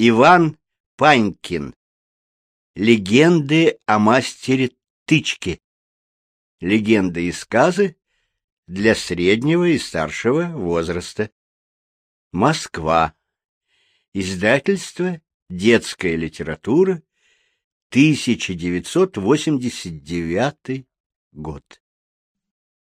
Иван Панькин. Легенды о мастере тычки. Легенды и сказы для среднего и старшего возраста. Москва. Издательство «Детская литература», 1989 год.